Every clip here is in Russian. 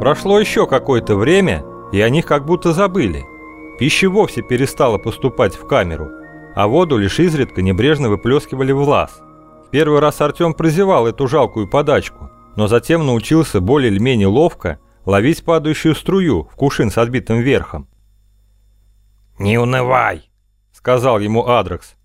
Прошло еще какое-то время, и о них как будто забыли. Пища вовсе перестала поступать в камеру, а воду лишь изредка небрежно выплескивали в лаз. Первый раз Артем прозевал эту жалкую подачку, но затем научился более или менее ловко ловить падающую струю в кувшин с отбитым верхом. «Не унывай», — сказал ему Адрекс.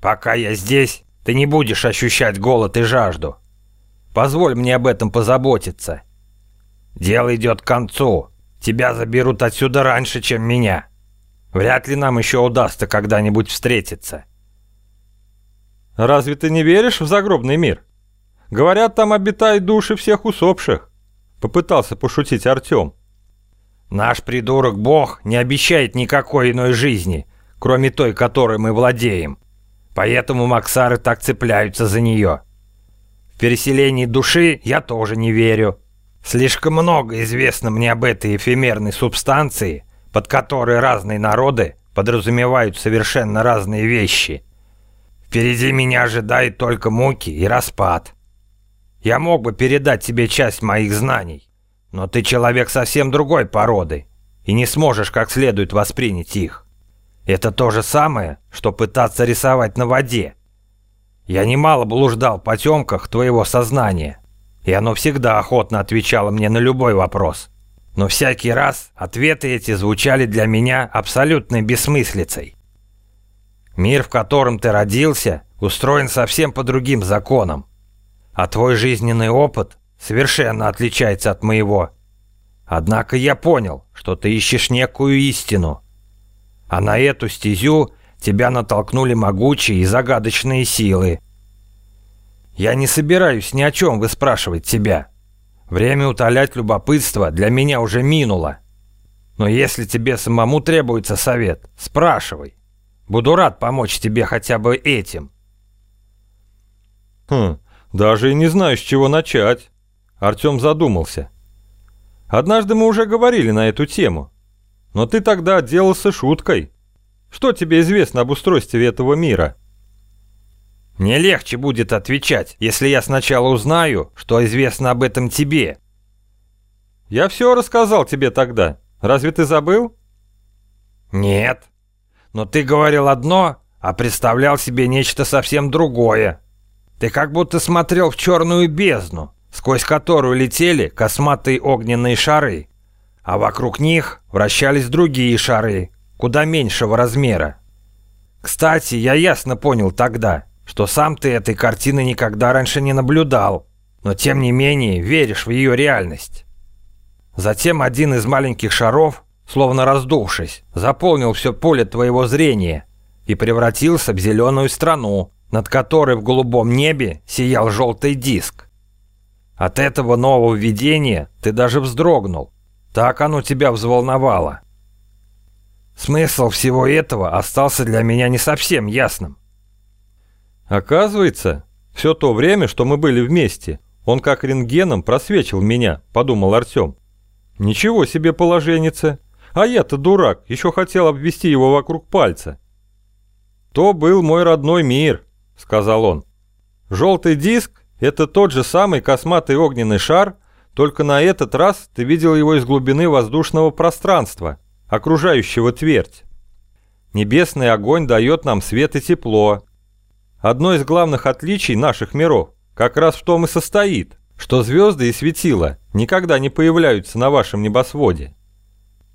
«Пока я здесь, ты не будешь ощущать голод и жажду. Позволь мне об этом позаботиться. Дело идет к концу. Тебя заберут отсюда раньше, чем меня. Вряд ли нам еще удастся когда-нибудь встретиться». «Разве ты не веришь в загробный мир? Говорят, там обитают души всех усопших», — попытался пошутить Артем. Наш придурок-бог не обещает никакой иной жизни, кроме той, которой мы владеем. Поэтому Максары так цепляются за нее. В переселении души я тоже не верю. Слишком много известно мне об этой эфемерной субстанции, под которой разные народы подразумевают совершенно разные вещи. Впереди меня ожидает только муки и распад. Я мог бы передать тебе часть моих знаний, но ты человек совсем другой породы и не сможешь как следует воспринять их. Это то же самое, что пытаться рисовать на воде. Я немало блуждал в потемках твоего сознания, и оно всегда охотно отвечало мне на любой вопрос. Но всякий раз ответы эти звучали для меня абсолютной бессмыслицей. Мир, в котором ты родился, устроен совсем по другим законам, а твой жизненный опыт совершенно отличается от моего. Однако я понял, что ты ищешь некую истину. А на эту стезю тебя натолкнули могучие и загадочные силы. Я не собираюсь ни о чем выспрашивать тебя. Время утолять любопытство для меня уже минуло. Но если тебе самому требуется совет, спрашивай. Буду рад помочь тебе хотя бы этим. Хм, даже и не знаю, с чего начать. Артем задумался. «Однажды мы уже говорили на эту тему. Но ты тогда отделался шуткой. Что тебе известно об устройстве этого мира?» «Мне легче будет отвечать, если я сначала узнаю, что известно об этом тебе». «Я все рассказал тебе тогда. Разве ты забыл?» «Нет. Но ты говорил одно, а представлял себе нечто совсем другое. Ты как будто смотрел в черную бездну, сквозь которую летели косматые огненные шары, а вокруг них вращались другие шары, куда меньшего размера. Кстати, я ясно понял тогда, что сам ты этой картины никогда раньше не наблюдал, но тем не менее веришь в ее реальность. Затем один из маленьких шаров, словно раздувшись, заполнил все поле твоего зрения и превратился в зеленую страну, над которой в голубом небе сиял желтый диск. От этого нового видения ты даже вздрогнул. Так оно тебя взволновало. Смысл всего этого остался для меня не совсем ясным. Оказывается, все то время, что мы были вместе, он как рентгеном просвечил меня, подумал Артем. Ничего себе положенница. А я-то дурак, еще хотел обвести его вокруг пальца. То был мой родной мир, сказал он. Желтый диск это тот же самый косматый огненный шар, только на этот раз ты видел его из глубины воздушного пространства, окружающего твердь. Небесный огонь дает нам свет и тепло. Одно из главных отличий наших миров как раз в том и состоит, что звезды и светила никогда не появляются на вашем небосводе.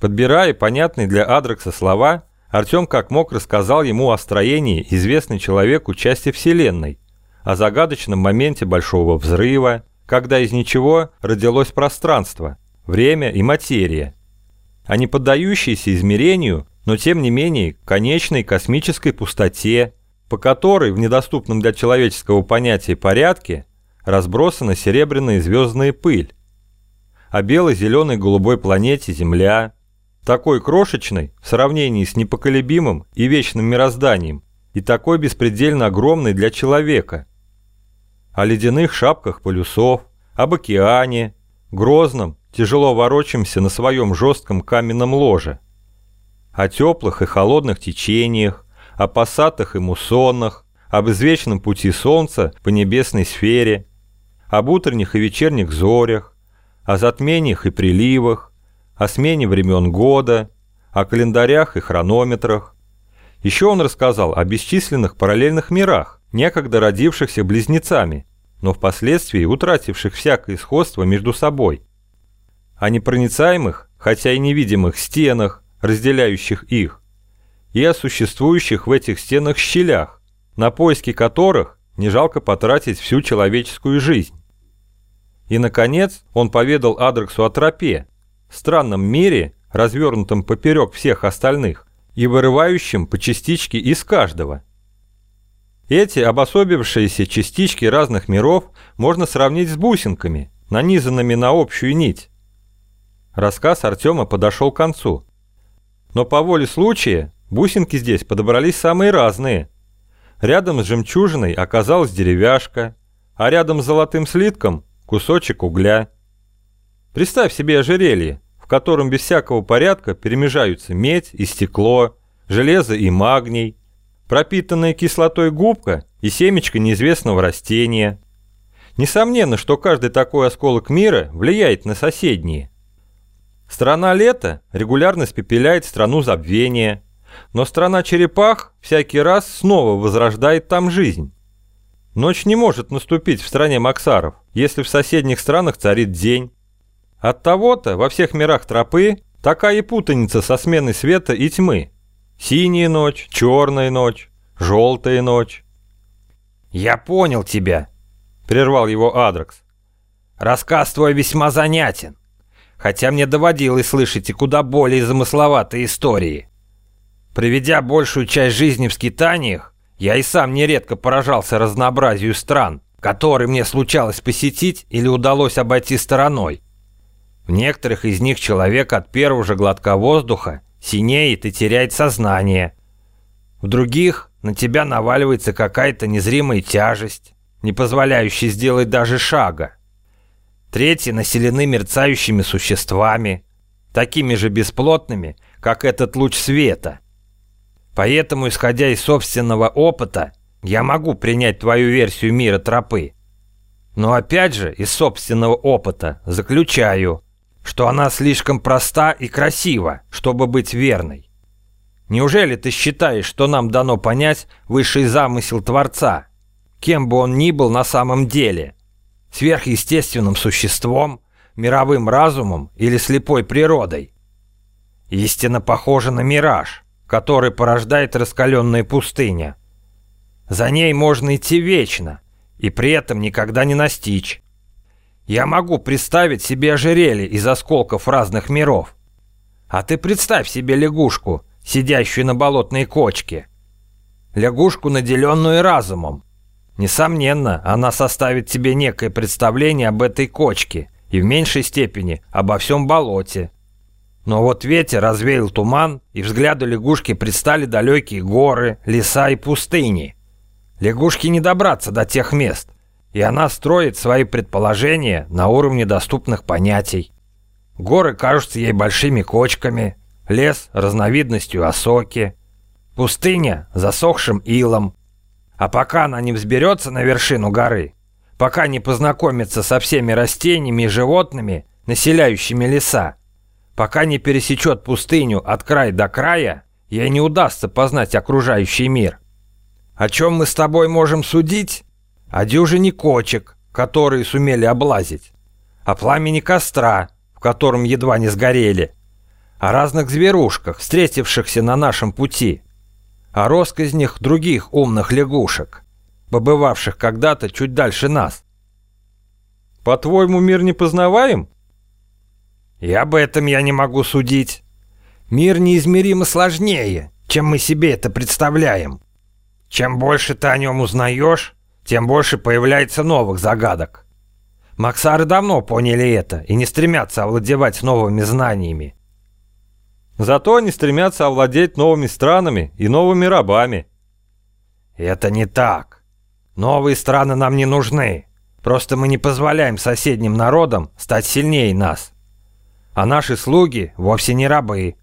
Подбирая понятные для Адрекса слова, Артем как мог рассказал ему о строении известной человеку части Вселенной – о загадочном моменте Большого Взрыва, когда из ничего родилось пространство, время и материя, о неподдающейся измерению, но тем не менее конечной космической пустоте, по которой в недоступном для человеческого понятия порядке разбросана серебряная звездная пыль, о бело-зеленой голубой планете Земля, такой крошечной в сравнении с непоколебимым и вечным мирозданием, и такой беспредельно огромной для человека, о ледяных шапках полюсов, об океане, грозном, тяжело ворочаемся на своем жестком каменном ложе, о теплых и холодных течениях, о пассатах и муссонах, об извечном пути солнца по небесной сфере, об утренних и вечерних зорях, о затмениях и приливах, о смене времен года, о календарях и хронометрах. Еще он рассказал о бесчисленных параллельных мирах, некогда родившихся близнецами, но впоследствии утративших всякое сходство между собой. О непроницаемых, хотя и невидимых стенах, разделяющих их, и о существующих в этих стенах щелях, на поиски которых не жалко потратить всю человеческую жизнь. И, наконец, он поведал Адрексу о тропе, странном мире, развернутом поперек всех остальных и вырывающем по частичке из каждого. Эти обособившиеся частички разных миров можно сравнить с бусинками, нанизанными на общую нить. Рассказ Артема подошел к концу. Но по воле случая бусинки здесь подобрались самые разные. Рядом с жемчужиной оказалась деревяшка, а рядом с золотым слитком кусочек угля. Представь себе ожерелье, в котором без всякого порядка перемежаются медь и стекло, железо и магний, пропитанная кислотой губка и семечко неизвестного растения. Несомненно, что каждый такой осколок мира влияет на соседние. Страна лета регулярно спепеляет страну забвения, но страна черепах всякий раз снова возрождает там жизнь. Ночь не может наступить в стране Максаров, если в соседних странах царит день. От того-то во всех мирах тропы такая и путаница со сменой света и тьмы. Синяя ночь, черная ночь, желтая ночь. «Я понял тебя», — прервал его Адрекс. «Рассказ твой весьма занятен, хотя мне доводилось слышать и куда более замысловатые истории. Проведя большую часть жизни в скитаниях, я и сам нередко поражался разнообразию стран, которые мне случалось посетить или удалось обойти стороной. В некоторых из них человек от первого же глотка воздуха синеет и теряет сознание. В других на тебя наваливается какая-то незримая тяжесть, не позволяющая сделать даже шага. Третьи населены мерцающими существами, такими же бесплотными, как этот луч света – Поэтому, исходя из собственного опыта, я могу принять твою версию мира тропы. Но опять же, из собственного опыта заключаю, что она слишком проста и красива, чтобы быть верной. Неужели ты считаешь, что нам дано понять высший замысел Творца, кем бы он ни был на самом деле, сверхъестественным существом, мировым разумом или слепой природой? Истина похожа на мираж – который порождает раскаленная пустыня. За ней можно идти вечно, и при этом никогда не настичь. Я могу представить себе ожерелье из осколков разных миров. А ты представь себе лягушку, сидящую на болотной кочке. Лягушку, наделенную разумом. Несомненно, она составит тебе некое представление об этой кочке и в меньшей степени обо всем болоте. Но вот ветер развеял туман, и взгляду лягушки предстали далекие горы, леса и пустыни. Лягушке не добраться до тех мест, и она строит свои предположения на уровне доступных понятий. Горы кажутся ей большими кочками, лес – разновидностью осоки, пустыня – засохшим илом. А пока она не взберется на вершину горы, пока не познакомится со всеми растениями и животными, населяющими леса, Пока не пересечет пустыню от края до края, ей не удастся познать окружающий мир. О чем мы с тобой можем судить? О дюжине кочек, которые сумели облазить. О пламени костра, в котором едва не сгорели. О разных зверушках, встретившихся на нашем пути. О росказнях других умных лягушек, побывавших когда-то чуть дальше нас. По-твоему, мир не познаваем? И об этом я не могу судить. Мир неизмеримо сложнее, чем мы себе это представляем. Чем больше ты о нем узнаешь, тем больше появляется новых загадок. Максары давно поняли это и не стремятся овладевать новыми знаниями. Зато они стремятся овладеть новыми странами и новыми рабами. Это не так. Новые страны нам не нужны. Просто мы не позволяем соседним народам стать сильнее нас а наши слуги вовсе не рабы.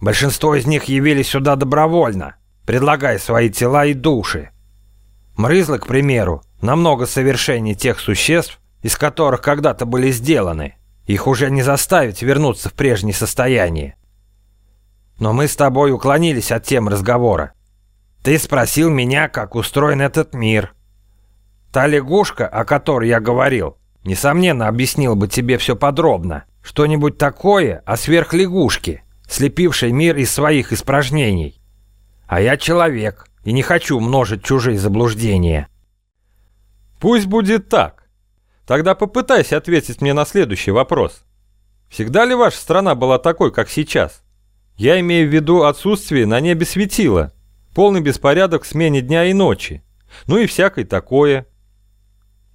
Большинство из них явились сюда добровольно, предлагая свои тела и души. Мрызлы, к примеру, намного совершеннее тех существ, из которых когда-то были сделаны. Их уже не заставить вернуться в прежнее состояние. Но мы с тобой уклонились от темы разговора. Ты спросил меня, как устроен этот мир. Та лягушка, о которой я говорил, несомненно, объяснила бы тебе все подробно. Что-нибудь такое о сверхлягушке, слепившей мир из своих испражнений. А я человек и не хочу множить чужие заблуждения. Пусть будет так. Тогда попытайся ответить мне на следующий вопрос. Всегда ли ваша страна была такой, как сейчас? Я имею в виду отсутствие на небе светила, полный беспорядок в смене дня и ночи, ну и всякое такое.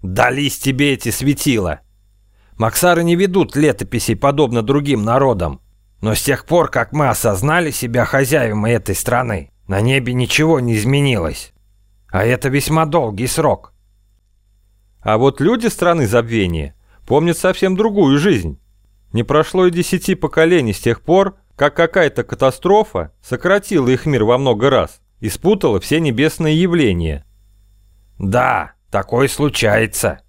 Дались тебе эти светила. Максары не ведут летописей подобно другим народам. Но с тех пор, как мы осознали себя хозяевами этой страны, на небе ничего не изменилось. А это весьма долгий срок. А вот люди страны забвения помнят совсем другую жизнь. Не прошло и десяти поколений с тех пор, как какая-то катастрофа сократила их мир во много раз и спутала все небесные явления. Да, такое случается.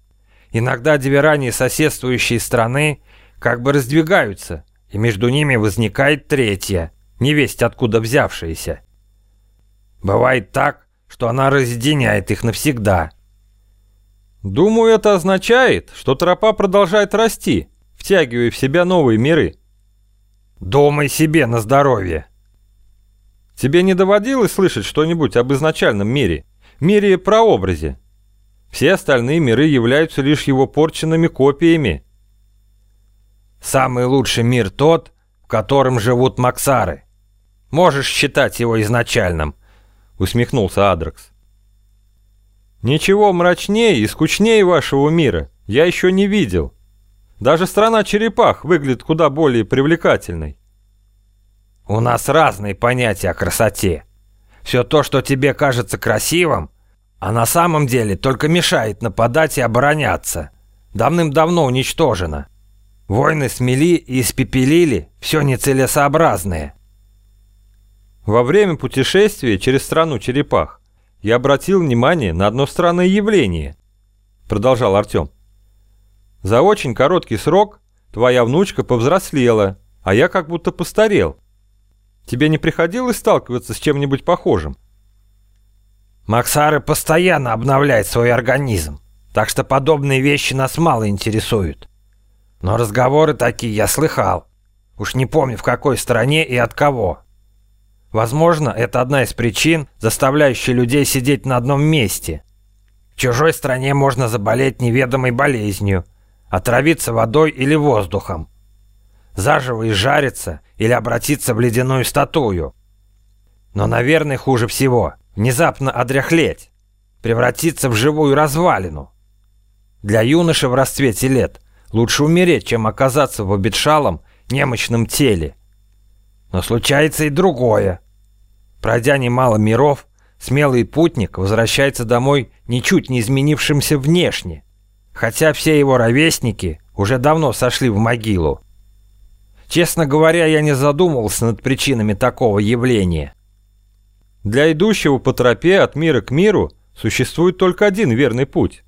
Иногда две ранее соседствующие страны как бы раздвигаются, и между ними возникает третья, невесть откуда взявшаяся. Бывает так, что она разъединяет их навсегда. Думаю, это означает, что тропа продолжает расти, втягивая в себя новые миры. Думай себе на здоровье. Тебе не доводилось слышать что-нибудь об изначальном мире? Мире прообразе? Все остальные миры являются лишь его порченными копиями. Самый лучший мир тот, в котором живут Максары. Можешь считать его изначальным, усмехнулся Адракс. Ничего мрачнее и скучнее вашего мира я еще не видел. Даже страна черепах выглядит куда более привлекательной. У нас разные понятия о красоте. Все то, что тебе кажется красивым, а на самом деле только мешает нападать и обороняться. Давным-давно уничтожено. Войны смели и испепелили все нецелесообразное. Во время путешествия через страну черепах я обратил внимание на одно странное явление, продолжал Артем. За очень короткий срок твоя внучка повзрослела, а я как будто постарел. Тебе не приходилось сталкиваться с чем-нибудь похожим? Максары постоянно обновляют свой организм, так что подобные вещи нас мало интересуют. Но разговоры такие я слыхал. Уж не помню в какой стране и от кого. Возможно, это одна из причин, заставляющая людей сидеть на одном месте. В чужой стране можно заболеть неведомой болезнью, отравиться водой или воздухом, заживо изжариться или обратиться в ледяную статую. Но, наверное, хуже всего внезапно одряхлеть, превратиться в живую развалину. Для юноши в расцвете лет лучше умереть, чем оказаться в обетшалом, немощном теле. Но случается и другое. Пройдя немало миров, смелый путник возвращается домой ничуть не изменившимся внешне, хотя все его ровесники уже давно сошли в могилу. Честно говоря, я не задумывался над причинами такого явления. Для идущего по тропе от мира к миру существует только один верный путь.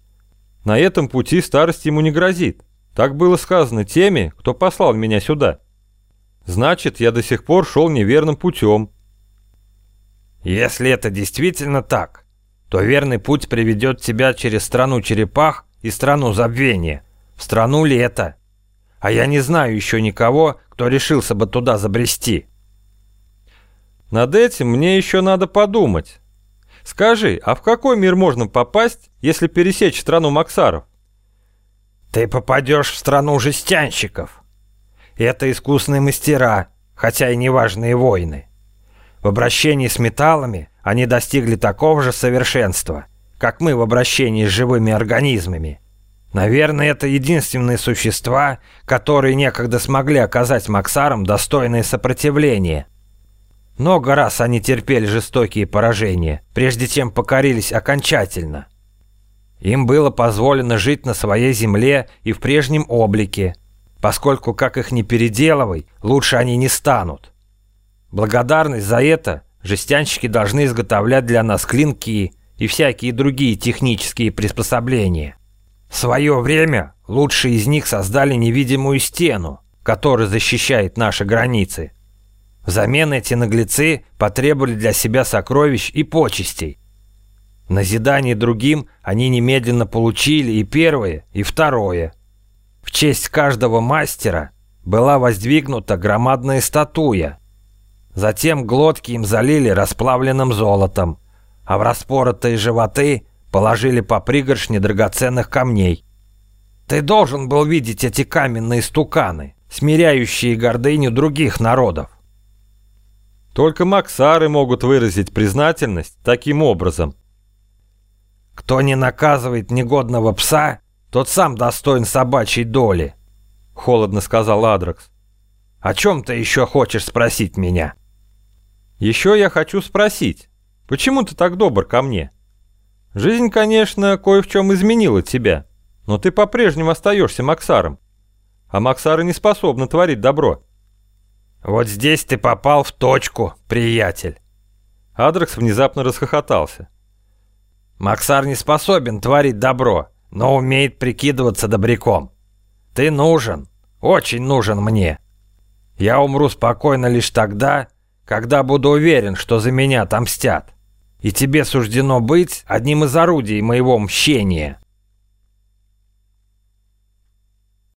На этом пути старость ему не грозит. Так было сказано теми, кто послал меня сюда. Значит, я до сих пор шел неверным путем. Если это действительно так, то верный путь приведет тебя через страну черепах и страну забвения, в страну лета. А я не знаю еще никого, кто решился бы туда забрести. Над этим мне еще надо подумать. Скажи, а в какой мир можно попасть, если пересечь страну Максаров? Ты попадешь в страну жестянщиков. Это искусные мастера, хотя и неважные воины. В обращении с металлами они достигли такого же совершенства, как мы в обращении с живыми организмами. Наверное, это единственные существа, которые некогда смогли оказать Максарам достойное сопротивление – много раз они терпели жестокие поражения, прежде чем покорились окончательно. Им было позволено жить на своей земле и в прежнем облике, поскольку, как их не переделывай, лучше они не станут. Благодарность за это жестянщики должны изготовлять для нас клинки и всякие другие технические приспособления. В свое время лучшие из них создали невидимую стену, которая защищает наши границы. Взамен эти наглецы потребовали для себя сокровищ и почестей. В назидание другим они немедленно получили и первое, и второе. В честь каждого мастера была воздвигнута громадная статуя. Затем глотки им залили расплавленным золотом, а в распоротые животы положили по пригоршне драгоценных камней. Ты должен был видеть эти каменные стуканы, смиряющие гордыню других народов. Только максары могут выразить признательность таким образом. Кто не наказывает негодного пса, тот сам достоин собачьей доли, холодно сказал Адракс. О чем ты еще хочешь спросить меня? Еще я хочу спросить, почему ты так добр ко мне? Жизнь, конечно, кое в чем изменила тебя, но ты по-прежнему остаешься Максаром. А Максары не способны творить добро. Вот здесь ты попал в точку, приятель. Адрекс внезапно расхохотался. Максар не способен творить добро, но умеет прикидываться добряком. Ты нужен, очень нужен мне. Я умру спокойно лишь тогда, когда буду уверен, что за меня отомстят и тебе суждено быть одним из орудий моего мщения».